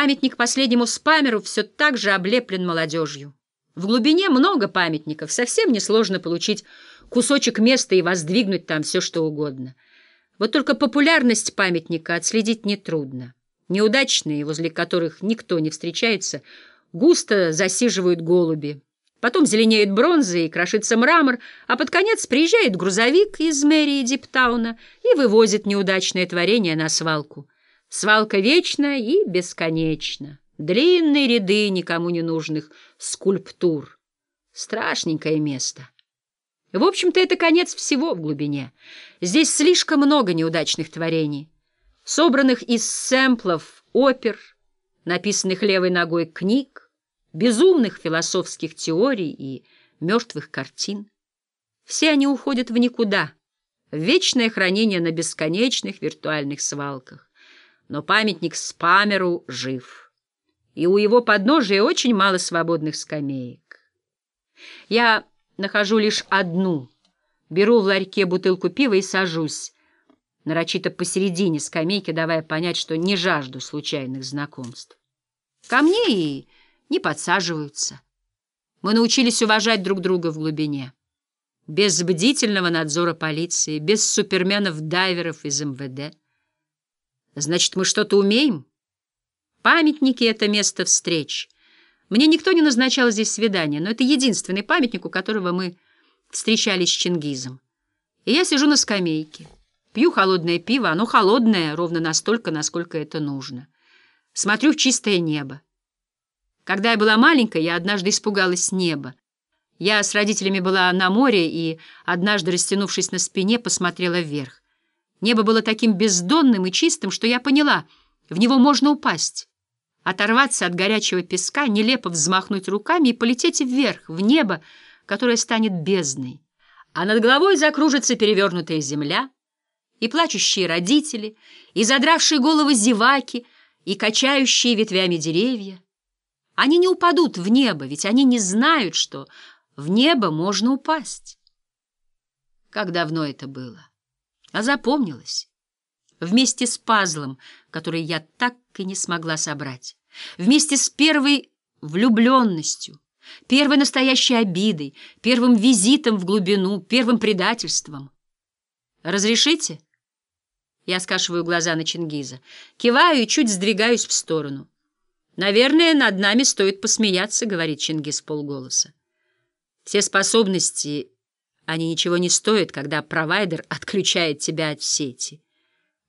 Памятник последнему спамеру все так же облеплен молодежью. В глубине много памятников, совсем несложно получить кусочек места и воздвигнуть там все, что угодно. Вот только популярность памятника отследить нетрудно. Неудачные, возле которых никто не встречается, густо засиживают голуби. Потом зеленеет бронза и крошится мрамор, а под конец приезжает грузовик из мэрии Диптауна и вывозит неудачное творение на свалку. Свалка вечна и бесконечна. Длинные ряды никому не нужных скульптур. Страшненькое место. В общем-то, это конец всего в глубине. Здесь слишком много неудачных творений, собранных из сэмплов опер, написанных левой ногой книг, безумных философских теорий и мертвых картин. Все они уходят в никуда, в вечное хранение на бесконечных виртуальных свалках. Но памятник Спамеру жив, и у его подножия очень мало свободных скамеек. Я нахожу лишь одну, беру в ларьке бутылку пива и сажусь, нарочито посередине скамейки, давая понять, что не жажду случайных знакомств. Ко мне и не подсаживаются. Мы научились уважать друг друга в глубине. Без бдительного надзора полиции, без суперменов-дайверов из МВД. Значит, мы что-то умеем? Памятники — это место встреч. Мне никто не назначал здесь свидания, но это единственный памятник, у которого мы встречались с Чингизом. И я сижу на скамейке, пью холодное пиво, оно холодное ровно настолько, насколько это нужно. Смотрю в чистое небо. Когда я была маленькой, я однажды испугалась неба. Я с родителями была на море и, однажды растянувшись на спине, посмотрела вверх. Небо было таким бездонным и чистым, что я поняла, в него можно упасть. Оторваться от горячего песка, нелепо взмахнуть руками и полететь вверх, в небо, которое станет бездной. А над головой закружится перевернутая земля, и плачущие родители, и задравшие головы зеваки, и качающие ветвями деревья. Они не упадут в небо, ведь они не знают, что в небо можно упасть. Как давно это было? А запомнилось. Вместе с пазлом, который я так и не смогла собрать. Вместе с первой влюбленностью, первой настоящей обидой, первым визитом в глубину, первым предательством. «Разрешите?» Я скашиваю глаза на Чингиза, киваю и чуть сдвигаюсь в сторону. «Наверное, над нами стоит посмеяться», — говорит Чингис полголоса. «Все способности, они ничего не стоят, когда провайдер отключает тебя от сети.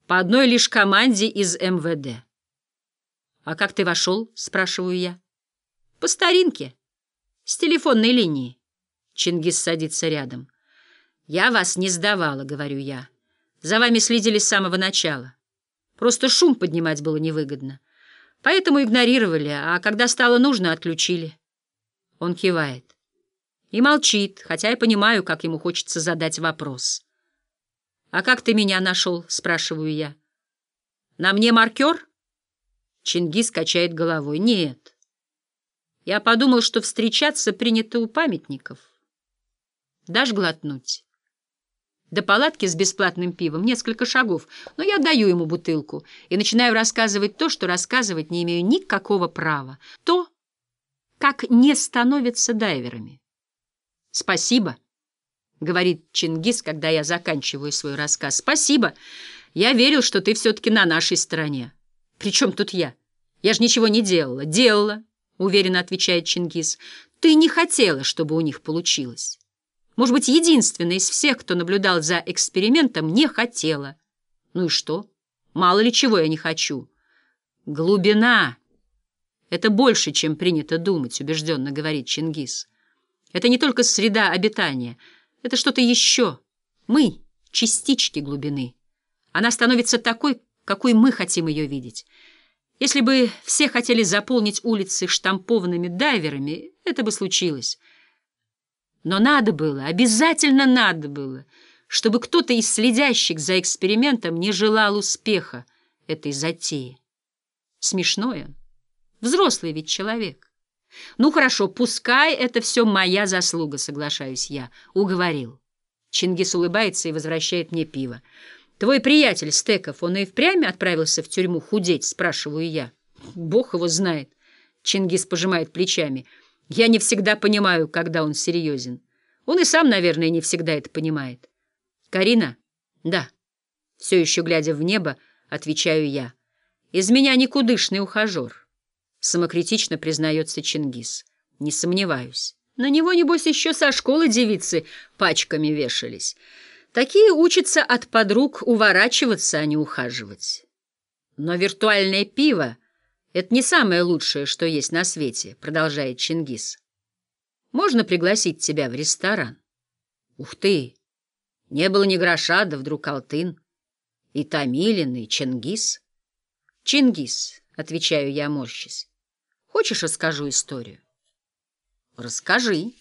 По одной лишь команде из МВД». «А как ты вошел?» — спрашиваю я. «По старинке. С телефонной линии». Чингис садится рядом. «Я вас не сдавала», — говорю я. «За вами следили с самого начала. Просто шум поднимать было невыгодно». Поэтому игнорировали, а когда стало нужно, отключили. Он кивает. И молчит, хотя я понимаю, как ему хочется задать вопрос. «А как ты меня нашел?» — спрашиваю я. «На мне маркер?» Чингис качает головой. «Нет. Я подумал, что встречаться принято у памятников. Дашь глотнуть?» До палатки с бесплатным пивом несколько шагов, но я даю ему бутылку и начинаю рассказывать то, что рассказывать не имею никакого права. То, как не становятся дайверами. «Спасибо», — говорит Чингис, когда я заканчиваю свой рассказ. «Спасибо. Я верил, что ты все-таки на нашей стороне. Причем тут я? Я же ничего не делала. Делала», — уверенно отвечает Чингис. «Ты не хотела, чтобы у них получилось». Может быть, единственная из всех, кто наблюдал за экспериментом, не хотела. Ну и что? Мало ли чего я не хочу. Глубина — это больше, чем принято думать, убежденно говорит Чингис. Это не только среда обитания, это что-то еще. Мы — частички глубины. Она становится такой, какой мы хотим ее видеть. Если бы все хотели заполнить улицы штампованными дайверами, это бы случилось. Но надо было, обязательно надо было, чтобы кто-то из следящих за экспериментом не желал успеха этой затеи. Смешное. Взрослый ведь человек. Ну хорошо, пускай это все моя заслуга, соглашаюсь я. Уговорил. Чингис улыбается и возвращает мне пиво. Твой приятель Стеков, он и впрямь отправился в тюрьму худеть, спрашиваю я. Бог его знает. Чингис пожимает плечами. Я не всегда понимаю, когда он серьезен. Он и сам, наверное, не всегда это понимает. Карина? Да. Все еще глядя в небо, отвечаю я. Из меня никудышный ухажер. Самокритично признается Чингис. Не сомневаюсь. На него, небось, еще со школы девицы пачками вешались. Такие учатся от подруг уворачиваться, а не ухаживать. Но виртуальное пиво — это не самое лучшее, что есть на свете, продолжает Чингис. Можно пригласить тебя в ресторан? Ух ты! Не было ни гроша, да вдруг Алтын. И Томилин, и Чингис. Чингис, отвечаю я, морщись. Хочешь, расскажу историю? Расскажи.